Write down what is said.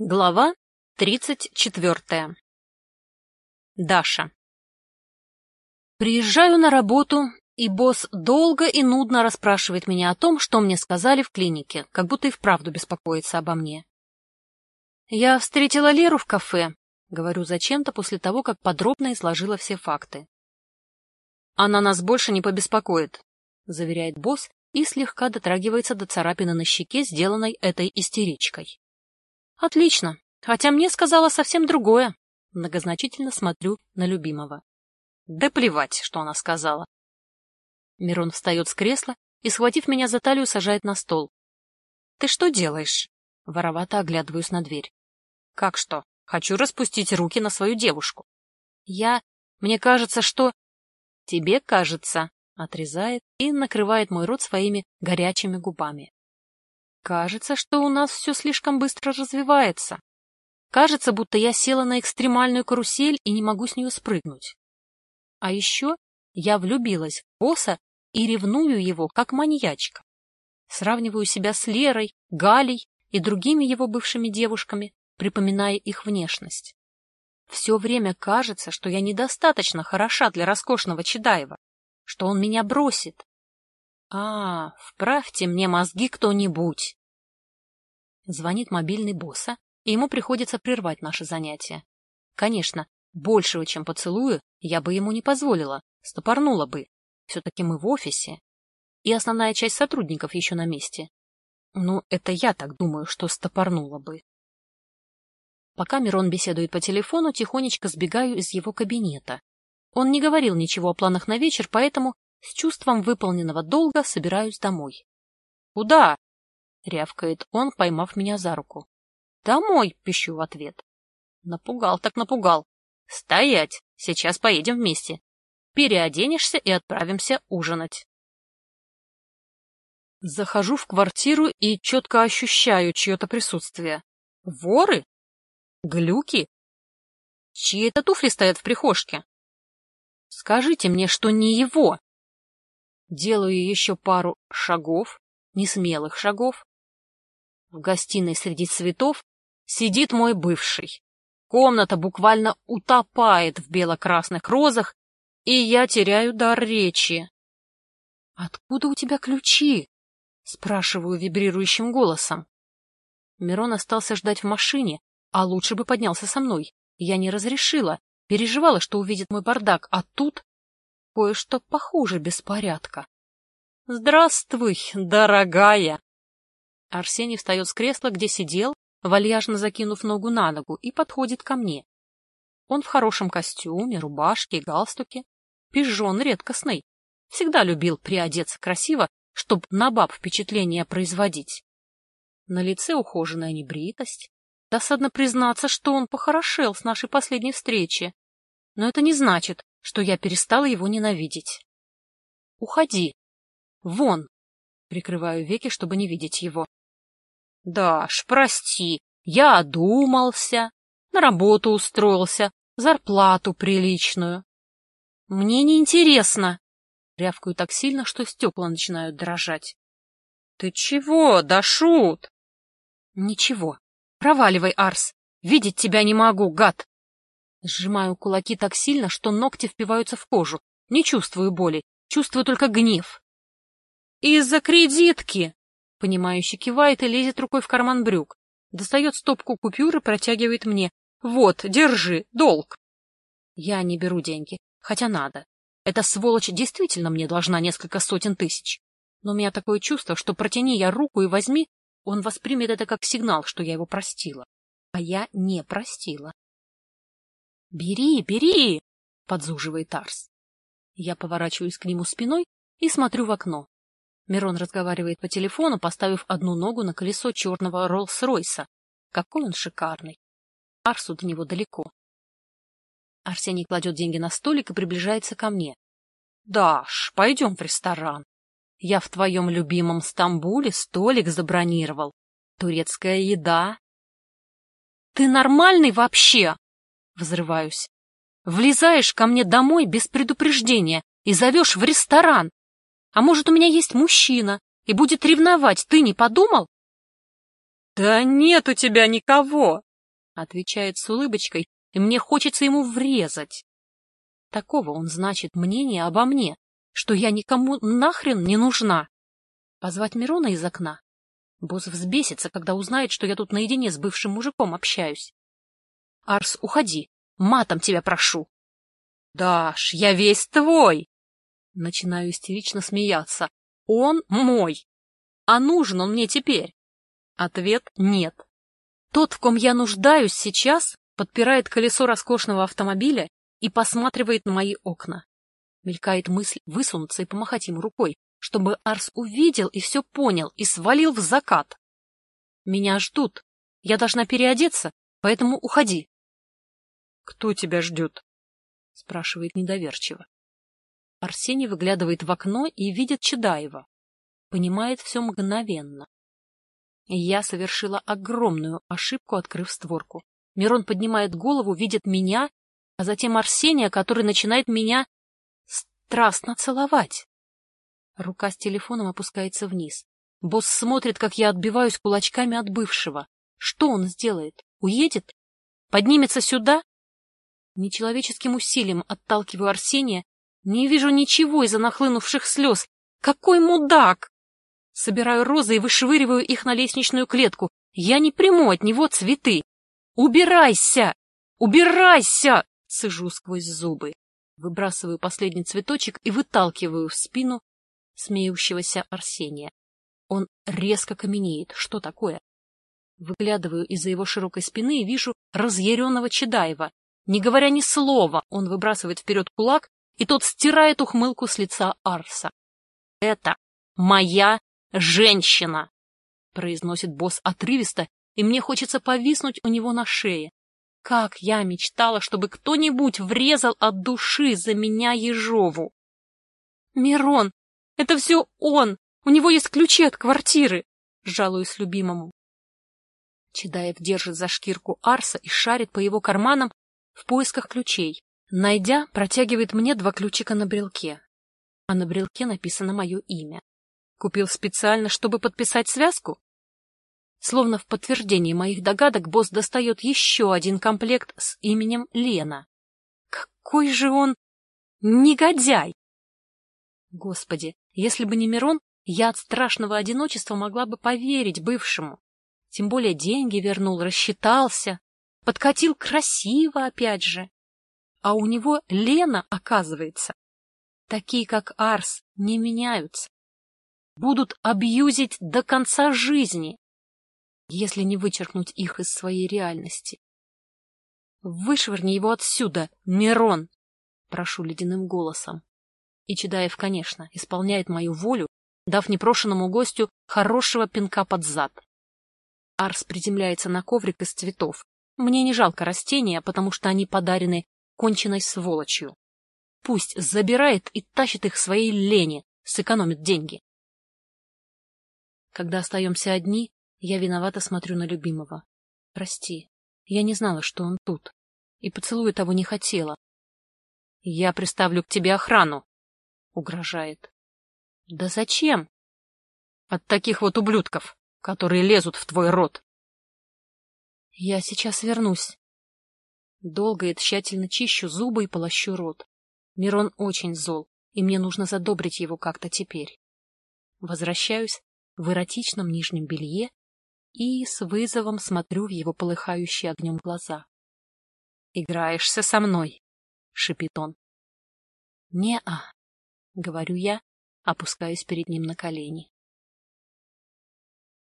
Глава тридцать четвертая. Даша. Приезжаю на работу, и босс долго и нудно расспрашивает меня о том, что мне сказали в клинике, как будто и вправду беспокоится обо мне. «Я встретила Леру в кафе», — говорю зачем-то после того, как подробно изложила все факты. «Она нас больше не побеспокоит», — заверяет босс и слегка дотрагивается до царапины на щеке, сделанной этой истеричкой. Отлично, хотя мне сказала совсем другое. Многозначительно смотрю на любимого. Да плевать, что она сказала. Мирон встает с кресла и, схватив меня за талию, сажает на стол. — Ты что делаешь? Воровато оглядываюсь на дверь. — Как что? Хочу распустить руки на свою девушку. — Я... Мне кажется, что... — Тебе кажется, — отрезает и накрывает мой рот своими горячими губами. Кажется, что у нас все слишком быстро развивается. Кажется, будто я села на экстремальную карусель и не могу с нее спрыгнуть. А еще я влюбилась в босса и ревную его, как маньячка. Сравниваю себя с Лерой, Галей и другими его бывшими девушками, припоминая их внешность. Все время кажется, что я недостаточно хороша для роскошного Чедаева, что он меня бросит. А, вправьте мне мозги кто-нибудь. Звонит мобильный босса, и ему приходится прервать наше занятие. Конечно, большего, чем поцелую, я бы ему не позволила, стопорнула бы. Все-таки мы в офисе. И основная часть сотрудников еще на месте. Ну, это я так думаю, что стопорнула бы. Пока Мирон беседует по телефону, тихонечко сбегаю из его кабинета. Он не говорил ничего о планах на вечер, поэтому с чувством выполненного долга собираюсь домой. — Куда? — рявкает он, поймав меня за руку. — Домой, — пищу в ответ. Напугал так напугал. — Стоять, сейчас поедем вместе. Переоденешься и отправимся ужинать. Захожу в квартиру и четко ощущаю чье-то присутствие. Воры? Глюки? Чьи это туфли стоят в прихожке? Скажите мне, что не его. Делаю еще пару шагов, несмелых шагов. В гостиной среди цветов сидит мой бывший. Комната буквально утопает в бело-красных розах, и я теряю дар речи. — Откуда у тебя ключи? — спрашиваю вибрирующим голосом. Мирон остался ждать в машине, а лучше бы поднялся со мной. Я не разрешила, переживала, что увидит мой бардак, а тут кое-что похуже беспорядка. «Здравствуй, дорогая!» Арсений встает с кресла, где сидел, вальяжно закинув ногу на ногу, и подходит ко мне. Он в хорошем костюме, рубашке галстуке. Пижон редкостный. Всегда любил приодеться красиво, чтобы на баб впечатление производить. На лице ухоженная небритость. Досадно признаться, что он похорошел с нашей последней встречи. Но это не значит, что я перестала его ненавидеть. — Уходи. Вон. Прикрываю веки, чтобы не видеть его. — Даш, прости, я одумался, на работу устроился, зарплату приличную. — Мне не интересно. Рявкаю так сильно, что стекла начинают дрожать. — Ты чего, Дашут? — Ничего. Проваливай, Арс. Видеть тебя не могу, гад. Сжимаю кулаки так сильно, что ногти впиваются в кожу. Не чувствую боли, чувствую только гнев. «Из-за кредитки!» Понимающе кивает и лезет рукой в карман брюк. Достает стопку купюр и протягивает мне. «Вот, держи, долг!» Я не беру деньги, хотя надо. Эта сволочь действительно мне должна несколько сотен тысяч. Но у меня такое чувство, что протяни я руку и возьми, он воспримет это как сигнал, что я его простила. А я не простила. — Бери, бери! — подзуживает Арс. Я поворачиваюсь к нему спиной и смотрю в окно. Мирон разговаривает по телефону, поставив одну ногу на колесо черного Роллс-Ройса. Какой он шикарный. Арсу до него далеко. Арсений кладет деньги на столик и приближается ко мне. — Даш, пойдем в ресторан. Я в твоем любимом Стамбуле столик забронировал. Турецкая еда. — Ты нормальный вообще? Взрываюсь. Влезаешь ко мне домой без предупреждения и зовешь в ресторан. А может, у меня есть мужчина и будет ревновать, ты не подумал? Да нет у тебя никого, Отвечает с улыбочкой, и мне хочется ему врезать. Такого он значит мнение обо мне, что я никому нахрен не нужна. Позвать Мирона из окна? Босс взбесится, когда узнает, что я тут наедине с бывшим мужиком общаюсь. Арс, уходи, матом тебя прошу. Даш, я весь твой. Начинаю истерично смеяться. Он мой. А нужен он мне теперь? Ответ — нет. Тот, в ком я нуждаюсь сейчас, подпирает колесо роскошного автомобиля и посматривает на мои окна. Мелькает мысль высунуться и помахать ему рукой, чтобы Арс увидел и все понял и свалил в закат. Меня ждут. Я должна переодеться, поэтому уходи. — Кто тебя ждет? — спрашивает недоверчиво. Арсений выглядывает в окно и видит Чедаева. Понимает все мгновенно. Я совершила огромную ошибку, открыв створку. Мирон поднимает голову, видит меня, а затем Арсения, который начинает меня страстно целовать. Рука с телефоном опускается вниз. Босс смотрит, как я отбиваюсь кулачками от бывшего. Что он сделает? Уедет? Поднимется сюда? Нечеловеческим усилием отталкиваю Арсения. Не вижу ничего из-за нахлынувших слез. Какой мудак! Собираю розы и вышвыриваю их на лестничную клетку. Я не приму от него цветы. Убирайся! Убирайся! Сыжу сквозь зубы. Выбрасываю последний цветочек и выталкиваю в спину смеющегося Арсения. Он резко каменеет. Что такое? Выглядываю из-за его широкой спины и вижу разъяренного Чедаева. Не говоря ни слова, он выбрасывает вперед кулак, и тот стирает ухмылку с лица Арса. — Это моя женщина! — произносит босс отрывисто, и мне хочется повиснуть у него на шее. Как я мечтала, чтобы кто-нибудь врезал от души за меня Ежову! — Мирон, это все он! У него есть ключи от квартиры! Жалуюсь любимому. Чедаев держит за шкирку Арса и шарит по его карманам в поисках ключей. Найдя, протягивает мне два ключика на брелке. А на брелке написано мое имя. Купил специально, чтобы подписать связку? Словно в подтверждении моих догадок босс достает еще один комплект с именем Лена. Какой же он негодяй! Господи, если бы не Мирон, я от страшного одиночества могла бы поверить бывшему. Тем более деньги вернул, рассчитался, подкатил красиво опять же. А у него Лена, оказывается. Такие, как Арс, не меняются. Будут абьюзить до конца жизни, если не вычеркнуть их из своей реальности. Вышвырни его отсюда, Мирон! Прошу ледяным голосом. И Чедаев, конечно, исполняет мою волю, дав непрошенному гостю хорошего пинка под зад. Арс приземляется на коврик из цветов. Мне не жалко растения, потому что они подарены конченной сволочью. Пусть забирает и тащит их своей лени, сэкономит деньги. Когда остаемся одни, я виновато смотрю на любимого. Прости, я не знала, что он тут, и поцелуя того не хотела. Я приставлю к тебе охрану, угрожает. Да зачем? От таких вот ублюдков, которые лезут в твой рот. Я сейчас вернусь. Долго и тщательно чищу зубы и полощу рот. Мирон очень зол, и мне нужно задобрить его как-то теперь. Возвращаюсь в эротичном нижнем белье и с вызовом смотрю в его полыхающие огнем глаза. — Играешься со мной? — шипит он. — Не-а, — говорю я, опускаясь перед ним на колени.